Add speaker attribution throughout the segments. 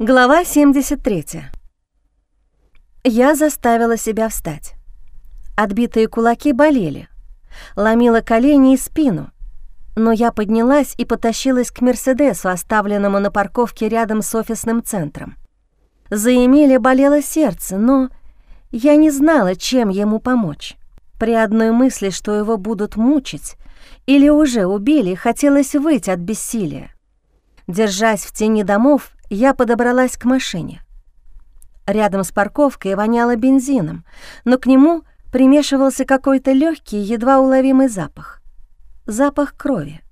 Speaker 1: Глава 73. Я заставила себя встать. Отбитые кулаки болели. Ломила колени и спину. Но я поднялась и потащилась к «Мерседесу», оставленному на парковке рядом с офисным центром. За Эмиля болело сердце, но я не знала, чем ему помочь. При одной мысли, что его будут мучить или уже убили, хотелось выйти от бессилия. Держась в тени домов, я подобралась к машине. Рядом с парковкой воняло бензином, но к нему примешивался какой-то легкий, едва уловимый запах. Запах крови.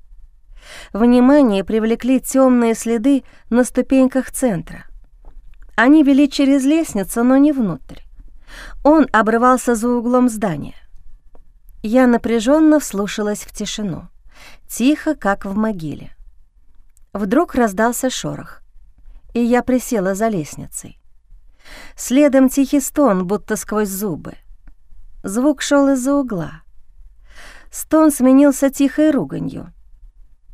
Speaker 1: Внимание привлекли темные следы на ступеньках центра. Они вели через лестницу, но не внутрь. Он обрывался за углом здания. Я напряженно вслушалась в тишину, тихо, как в могиле. Вдруг раздался шорох и я присела за лестницей. Следом тихий стон, будто сквозь зубы. Звук шел из-за угла. Стон сменился тихой руганью.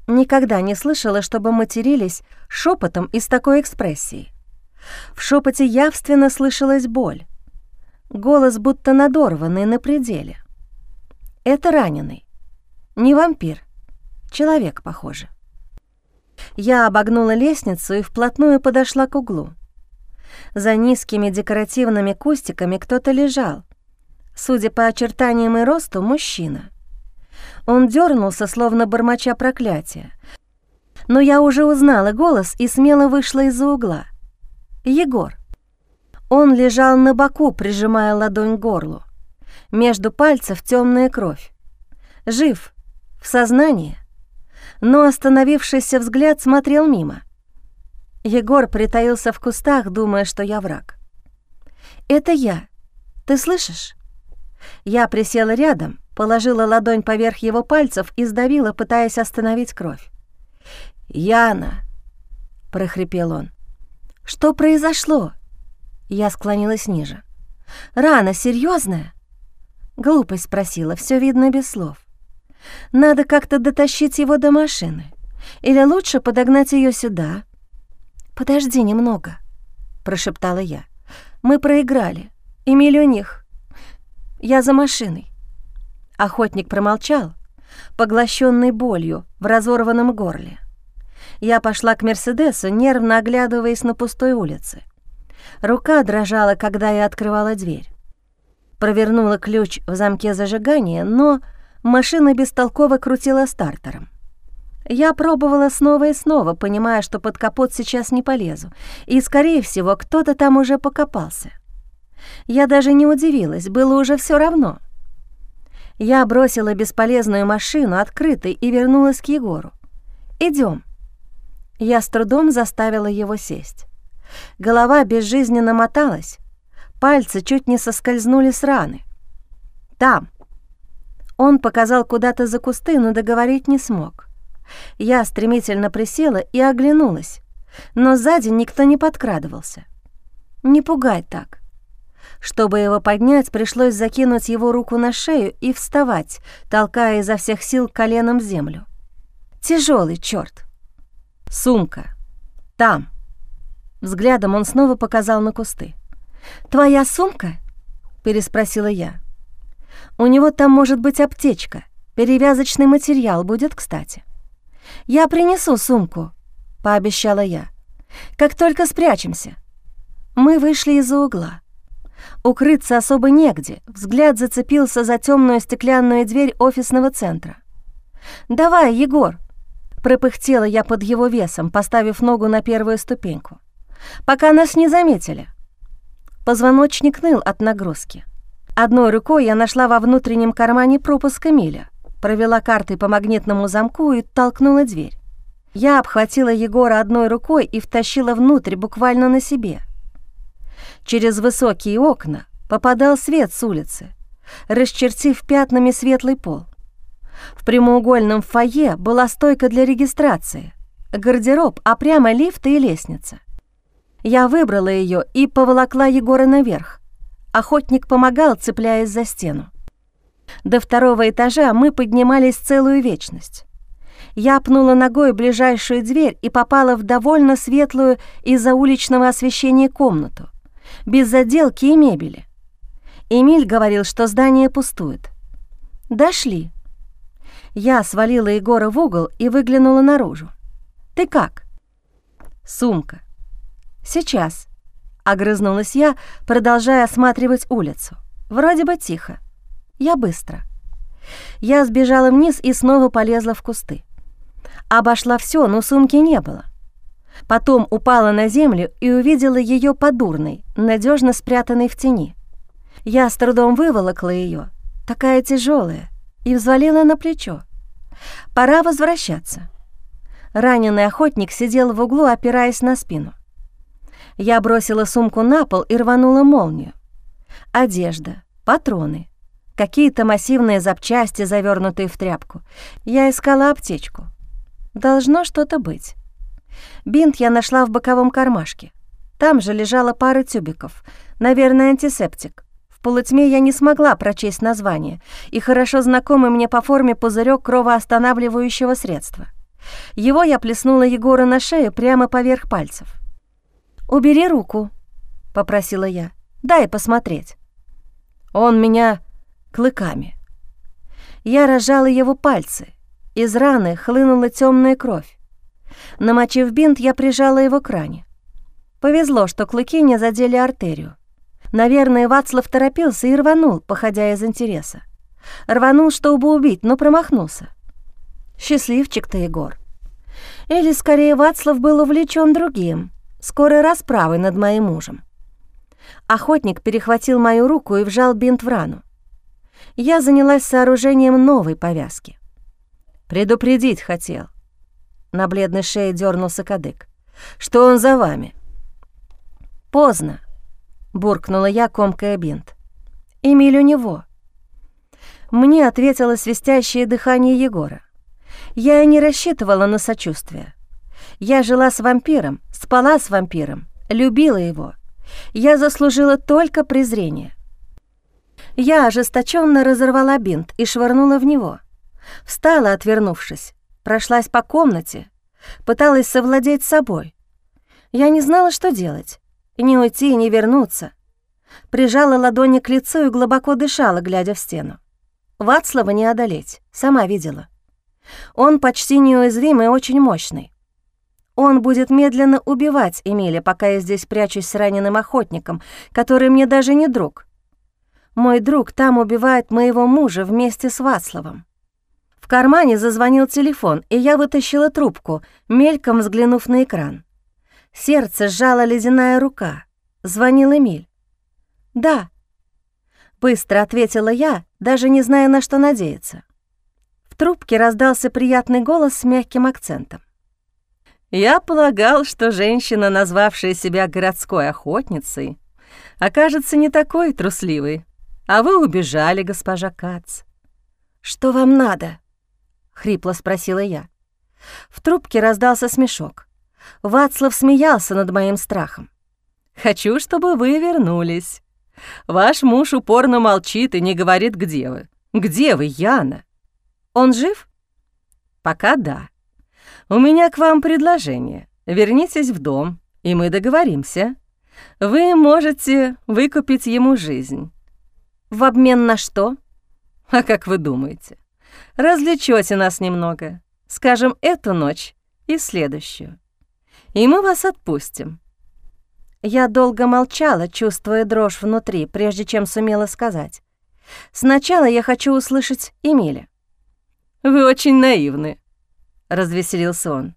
Speaker 1: Никогда не слышала, чтобы матерились шепотом и с такой экспрессией. В шепоте явственно слышалась боль. Голос будто надорванный на пределе. Это раненый. Не вампир. Человек, похоже. Я обогнула лестницу и вплотную подошла к углу. За низкими декоративными кустиками кто-то лежал. Судя по очертаниям и росту, мужчина. Он дернулся, словно бормоча проклятия. Но я уже узнала голос и смело вышла из-за угла. Егор. Он лежал на боку, прижимая ладонь к горлу. Между пальцев темная кровь. Жив, в сознании но остановившийся взгляд смотрел мимо. Егор притаился в кустах, думая, что я враг. «Это я. Ты слышишь?» Я присела рядом, положила ладонь поверх его пальцев и сдавила, пытаясь остановить кровь. «Яна!» — прохрипел он. «Что произошло?» Я склонилась ниже. «Рана серьезная? Глупость спросила, все видно без слов. Надо как-то дотащить его до машины. Или лучше подогнать ее сюда. «Подожди немного», — прошептала я. «Мы проиграли. Эмиль у них. Я за машиной». Охотник промолчал, поглощенный болью в разорванном горле. Я пошла к «Мерседесу», нервно оглядываясь на пустой улице. Рука дрожала, когда я открывала дверь. Провернула ключ в замке зажигания, но машина бестолково крутила стартером. Я пробовала снова и снова, понимая, что под капот сейчас не полезу, и, скорее всего, кто-то там уже покопался. Я даже не удивилась, было уже все равно. Я бросила бесполезную машину открытой и вернулась к Егору. Идем. Я с трудом заставила его сесть. Голова безжизненно моталась, пальцы чуть не соскользнули с раны. «Там», он показал куда-то за кусты, но договорить не смог. Я стремительно присела и оглянулась, но сзади никто не подкрадывался. «Не пугай так». Чтобы его поднять, пришлось закинуть его руку на шею и вставать, толкая изо всех сил коленом землю. Тяжелый черт. Сумка. Там. Взглядом он снова показал на кусты. «Твоя сумка?» — переспросила я. У него там может быть аптечка. Перевязочный материал будет кстати. «Я принесу сумку», — пообещала я. «Как только спрячемся». Мы вышли из-за угла. Укрыться особо негде, взгляд зацепился за темную стеклянную дверь офисного центра. «Давай, Егор!» — пропыхтела я под его весом, поставив ногу на первую ступеньку. «Пока нас не заметили». Позвоночник ныл от нагрузки. Одной рукой я нашла во внутреннем кармане пропуск Эмиля, провела картой по магнитному замку и толкнула дверь. Я обхватила Егора одной рукой и втащила внутрь буквально на себе. Через высокие окна попадал свет с улицы, расчертив пятнами светлый пол. В прямоугольном фойе была стойка для регистрации, гардероб, а прямо лифты и лестница. Я выбрала ее и поволокла Егора наверх, Охотник помогал, цепляясь за стену. До второго этажа мы поднимались целую вечность. Я пнула ногой ближайшую дверь и попала в довольно светлую из-за уличного освещения комнату, без заделки и мебели. Эмиль говорил, что здание пустует. Дошли. Я свалила Егора в угол и выглянула наружу. «Ты как?» «Сумка». «Сейчас», — огрызнулась я, продолжая осматривать улицу. «Вроде бы тихо. Я быстро». Я сбежала вниз и снова полезла в кусты. Обошла все, но сумки не было. Потом упала на землю и увидела ее подурной, надежно спрятанной в тени. Я с трудом выволокла ее, такая тяжелая, и взвалила на плечо. Пора возвращаться. Раненый охотник сидел в углу, опираясь на спину. Я бросила сумку на пол и рванула молнию. Одежда, патроны, какие-то массивные запчасти, завернутые в тряпку. Я искала аптечку. Должно что-то быть. Бинт я нашла в боковом кармашке. Там же лежала пара тюбиков. Наверное, антисептик. В полутьме я не смогла прочесть название и хорошо знакомый мне по форме пузырек кровоостанавливающего средства. Его я плеснула Егора на шею прямо поверх пальцев. «Убери руку», — попросила я. «Дай посмотреть». Он меня клыками. Я рожала его пальцы. Из раны хлынула темная кровь. Намочив бинт, я прижала его к ране. Повезло, что клыки не задели артерию. Наверное, Вацлав торопился и рванул, походя из интереса. Рванул, чтобы убить, но промахнулся. Счастливчик ты, Егор. Или, скорее, Вацлав был увлечен другим, скорой расправой над моим мужем. Охотник перехватил мою руку и вжал бинт в рану. Я занялась сооружением новой повязки. Предупредить хотел. На бледной шее дернулся кадык. Что он за вами? Поздно, буркнула я, комкая бинт. Эмиль у него. Мне ответило свистящее дыхание Егора. Я и не рассчитывала на сочувствие. Я жила с вампиром, спала с вампиром, любила его. Я заслужила только презрение. Я ожесточенно разорвала бинт и швырнула в него — Встала, отвернувшись, прошлась по комнате, пыталась совладеть собой. Я не знала, что делать. Не уйти, не вернуться. Прижала ладони к лицу и глубоко дышала, глядя в стену. Вацлава не одолеть, сама видела. Он почти неуязвимый и очень мощный. Он будет медленно убивать Эмиля, пока я здесь прячусь с раненым охотником, который мне даже не друг. Мой друг там убивает моего мужа вместе с Вацлавом. В кармане зазвонил телефон, и я вытащила трубку, мельком взглянув на экран. Сердце сжала ледяная рука. Звонил Эмиль. «Да», — быстро ответила я, даже не зная, на что надеяться. В трубке раздался приятный голос с мягким акцентом. «Я полагал, что женщина, назвавшая себя городской охотницей, окажется не такой трусливой, а вы убежали, госпожа Кац». «Что вам надо?» — хрипло спросила я. В трубке раздался смешок. Вацлав смеялся над моим страхом. «Хочу, чтобы вы вернулись. Ваш муж упорно молчит и не говорит, где вы. Где вы, Яна? Он жив?» «Пока да. У меня к вам предложение. Вернитесь в дом, и мы договоримся. Вы можете выкупить ему жизнь». «В обмен на что?» «А как вы думаете? развлечете нас немного, скажем, эту ночь и следующую. И мы вас отпустим». Я долго молчала, чувствуя дрожь внутри, прежде чем сумела сказать. «Сначала я хочу услышать Эмиля». «Вы очень наивны», — развеселился он.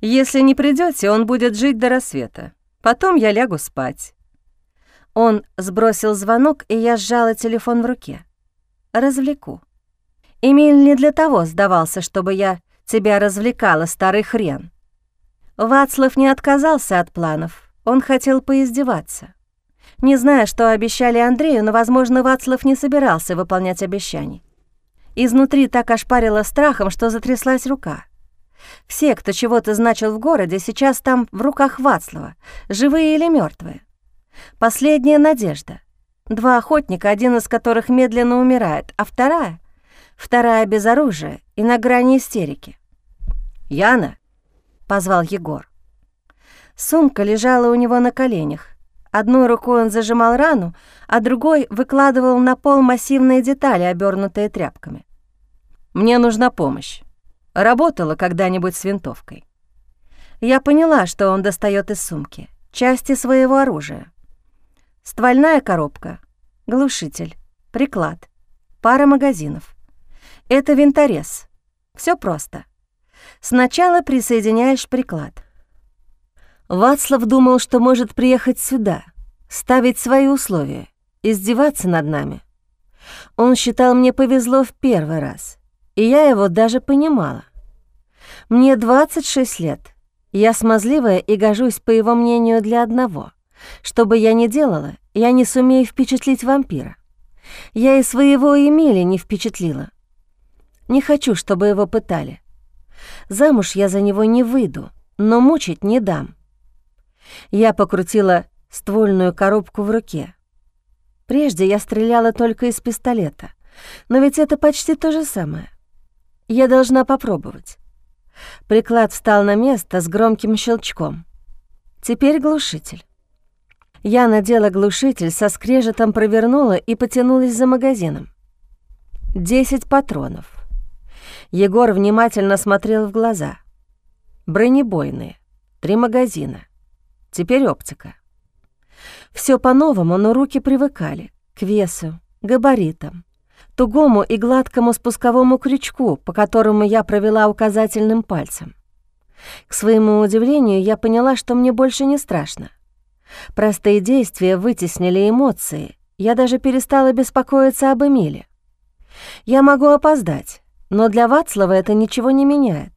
Speaker 1: «Если не придете, он будет жить до рассвета. Потом я лягу спать». Он сбросил звонок, и я сжала телефон в руке. «Развлеку». Эмиль не для того сдавался, чтобы я тебя развлекала, старый хрен. Вацлав не отказался от планов, он хотел поиздеваться. Не знаю, что обещали Андрею, но, возможно, Вацлав не собирался выполнять обещаний. Изнутри так ошпарило страхом, что затряслась рука. Все, кто чего-то значил в городе, сейчас там в руках Вацлава, живые или мертвые. Последняя надежда. Два охотника, один из которых медленно умирает, а вторая вторая без оружия и на грани истерики. «Яна!» — позвал Егор. Сумка лежала у него на коленях. Одной рукой он зажимал рану, а другой выкладывал на пол массивные детали, обернутые тряпками. «Мне нужна помощь. Работала когда-нибудь с винтовкой?» Я поняла, что он достает из сумки части своего оружия. Ствольная коробка, глушитель, приклад, пара магазинов. Это винторез. Все просто. Сначала присоединяешь приклад. Вацлав думал, что может приехать сюда, ставить свои условия, издеваться над нами. Он считал, мне повезло в первый раз, и я его даже понимала. Мне 26 лет, я смазливая и гожусь, по его мнению, для одного. Что бы я ни делала, я не сумею впечатлить вампира. Я и своего Эмили не впечатлила. Не хочу, чтобы его пытали. Замуж я за него не выйду, но мучить не дам. Я покрутила ствольную коробку в руке. Прежде я стреляла только из пистолета, но ведь это почти то же самое. Я должна попробовать. Приклад встал на место с громким щелчком. Теперь глушитель. Я надела глушитель, со скрежетом провернула и потянулась за магазином. Десять патронов. Егор внимательно смотрел в глаза. Бронебойные, три магазина. Теперь оптика. Все по-новому, но руки привыкали к весу, габаритам, тугому и гладкому спусковому крючку, по которому я провела указательным пальцем. К своему удивлению, я поняла, что мне больше не страшно. Простые действия вытеснили эмоции, я даже перестала беспокоиться об Эмиле. Я могу опоздать, но для Вацлава это ничего не меняет.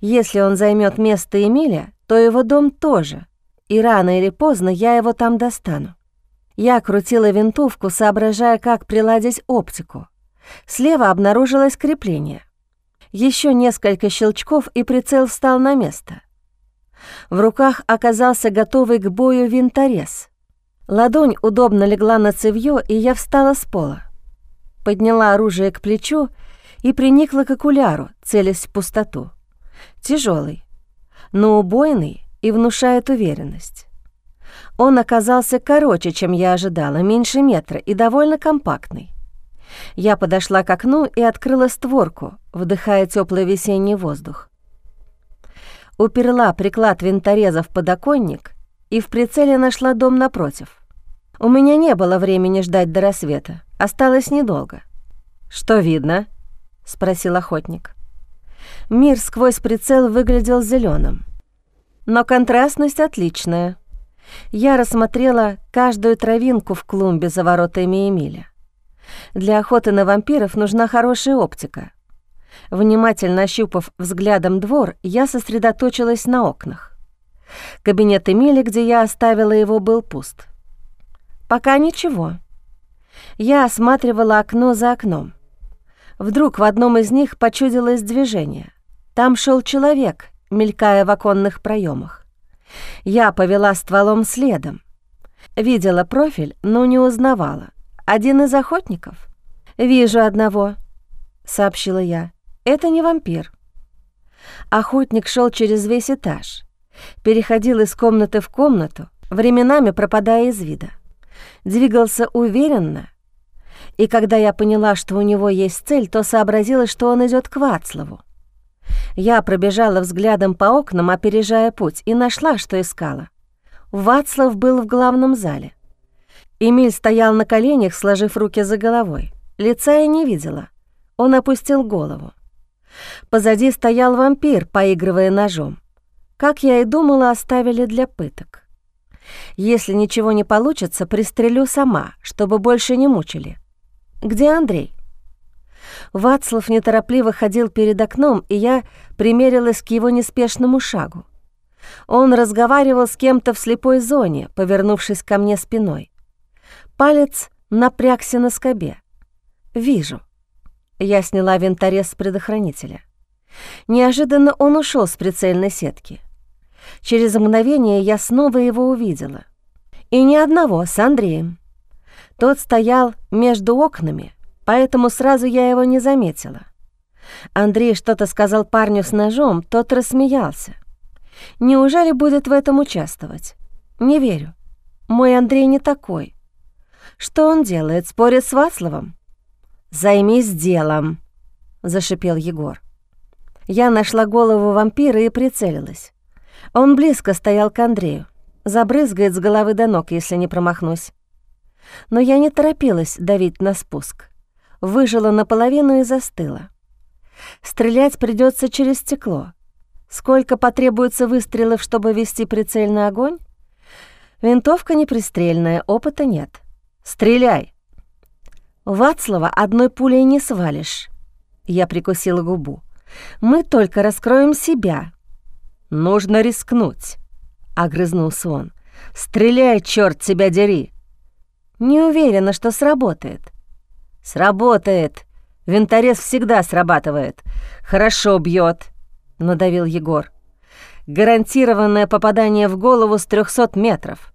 Speaker 1: Если он займет место Эмиля, то его дом тоже, и рано или поздно я его там достану. Я крутила винтовку, соображая, как приладить оптику. Слева обнаружилось крепление. Еще несколько щелчков, и прицел встал на место. В руках оказался готовый к бою винторез. Ладонь удобно легла на цевьё, и я встала с пола. Подняла оружие к плечу и приникла к окуляру, целясь в пустоту. Тяжелый, но убойный и внушает уверенность. Он оказался короче, чем я ожидала, меньше метра и довольно компактный. Я подошла к окну и открыла створку, вдыхая теплый весенний воздух. Уперла приклад винтореза в подоконник и в прицеле нашла дом напротив. У меня не было времени ждать до рассвета, осталось недолго. «Что видно?» — спросил охотник. Мир сквозь прицел выглядел зеленым, но контрастность отличная — я рассмотрела каждую травинку в клумбе за воротами Эмиля. Для охоты на вампиров нужна хорошая оптика. Внимательно ощупав взглядом двор, я сосредоточилась на окнах. Кабинет Эмили, где я оставила его, был пуст. Пока ничего. Я осматривала окно за окном. Вдруг в одном из них почудилось движение. Там шел человек, мелькая в оконных проемах. Я повела стволом следом. Видела профиль, но не узнавала. Один из охотников? «Вижу одного», — сообщила я. «Это не вампир». Охотник шел через весь этаж, переходил из комнаты в комнату, временами пропадая из вида. Двигался уверенно, и когда я поняла, что у него есть цель, то сообразила, что он идет к Вацлаву. Я пробежала взглядом по окнам, опережая путь, и нашла, что искала. Вацлав был в главном зале. Эмиль стоял на коленях, сложив руки за головой. Лица я не видела. Он опустил голову. Позади стоял вампир, поигрывая ножом. Как я и думала, оставили для пыток. Если ничего не получится, пристрелю сама, чтобы больше не мучили. Где Андрей? Вацлав неторопливо ходил перед окном, и я примерилась к его неспешному шагу. Он разговаривал с кем-то в слепой зоне, повернувшись ко мне спиной. Палец напрягся на скобе. «Вижу». Я сняла винторез с предохранителя. Неожиданно он ушел с прицельной сетки. Через мгновение я снова его увидела. И ни одного, с Андреем. Тот стоял между окнами, поэтому сразу я его не заметила. Андрей что-то сказал парню с ножом, тот рассмеялся. Неужели будет в этом участвовать? Не верю. Мой Андрей не такой. Что он делает, спорит с Вацлавом? «Займись делом», — зашипел Егор. Я нашла голову вампира и прицелилась. Он близко стоял к Андрею. Забрызгает с головы до ног, если не промахнусь. Но я не торопилась давить на спуск. Выжила наполовину и застыла. Стрелять придется через стекло. Сколько потребуется выстрелов, чтобы вести прицельный огонь? Винтовка непристрельная, опыта нет. Стреляй! Вацлава одной пулей не свалишь. Я прикусила губу. Мы только раскроем себя. Нужно рискнуть, огрызнулся он. Стреляй, черт тебя дери! Не уверена, что сработает. Сработает. Винторез всегда срабатывает. Хорошо бьет, надавил Егор. Гарантированное попадание в голову с 300 метров.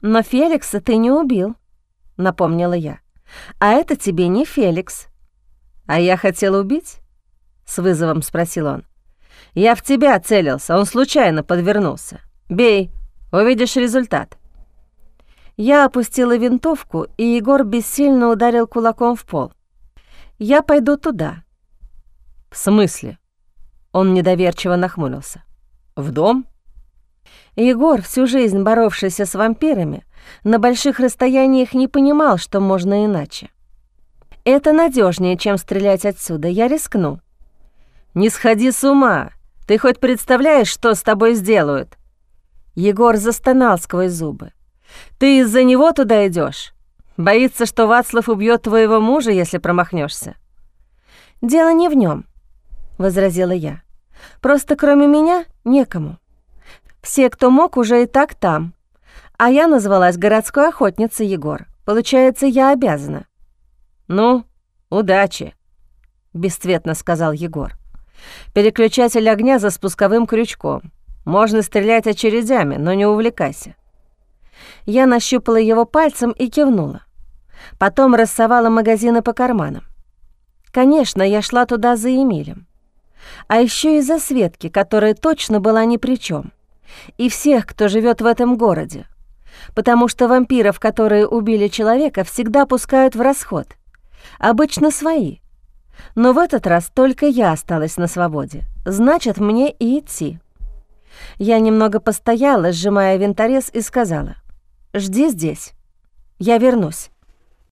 Speaker 1: Но Феликса ты не убил, напомнила я. А это тебе не Феликс. А я хотел убить? С вызовом спросил он. Я в тебя целился, он случайно подвернулся. Бей, увидишь результат. Я опустила винтовку, и Егор бессильно ударил кулаком в пол. «Я пойду туда». «В смысле?» Он недоверчиво нахмурился. «В дом?» Егор, всю жизнь боровшийся с вампирами, на больших расстояниях не понимал, что можно иначе. «Это надежнее, чем стрелять отсюда, я рискну». «Не сходи с ума! Ты хоть представляешь, что с тобой сделают?» Егор застонал сквозь зубы. Ты из-за него туда идешь? Боится, что Вацлав убьет твоего мужа, если промахнешься. Дело не в нем, возразила я. Просто кроме меня некому. Все, кто мог, уже и так там. А я назвалась городской охотницей Егор. Получается, я обязана. Ну, удачи, бесцветно сказал Егор. Переключатель огня за спусковым крючком. Можно стрелять очередями, но не увлекайся. Я нащупала его пальцем и кивнула. Потом рассовала магазины по карманам. Конечно, я шла туда за Эмилем. А еще и за Светки, которая точно была ни при чем. И всех, кто живет в этом городе. Потому что вампиров, которые убили человека, всегда пускают в расход. Обычно свои. Но в этот раз только я осталась на свободе. Значит, мне и идти. Я немного постояла, сжимая винторез, и сказала — Жди здесь. Я вернусь.